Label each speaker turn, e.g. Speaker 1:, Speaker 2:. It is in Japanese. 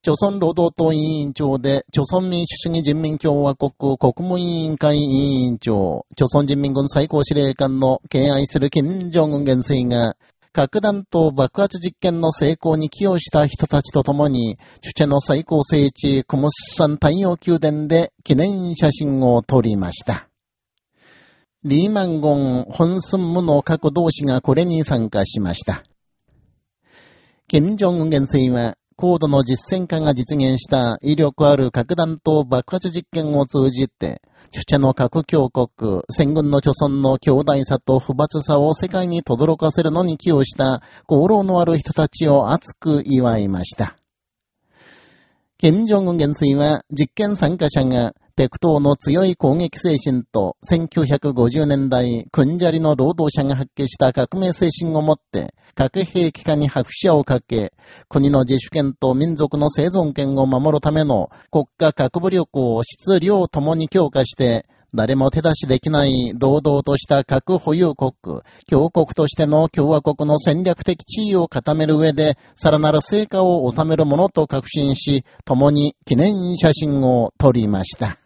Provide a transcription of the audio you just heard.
Speaker 1: 朝鮮労働党委員長で、朝鮮民主主義人民共和国国務委員会委員長、朝鮮人民軍最高司令官の敬愛する金正恩元帥が、核弾頭爆発実験の成功に寄与した人たちと共に、チュチェの最高聖地、クムスサン太陽宮殿で記念写真を撮りました。リーマンゴン、ホンスンムの各同士がこれに参加しました。金正恩元帥は、高度の実践化が実現した威力ある核弾頭爆発実験を通じて、著者の核強国、戦軍の貯村の強大さと不罰さを世界に轟かせるのに寄与した功労のある人たちを熱く祝いました。金正恩元帥は実験参加者が北東の強い攻撃精神と、1950年代、クンジャリの労働者が発揮した革命精神をもって、核兵器化に拍車をかけ、国の自主権と民族の生存権を守るための国家核武力を質量ともに強化して、誰も手出しできない堂々とした核保有国、強国としての共和国の戦略的地位を固める上で、さらなる成果を収めるものと確信し、共に記念写真を撮りました。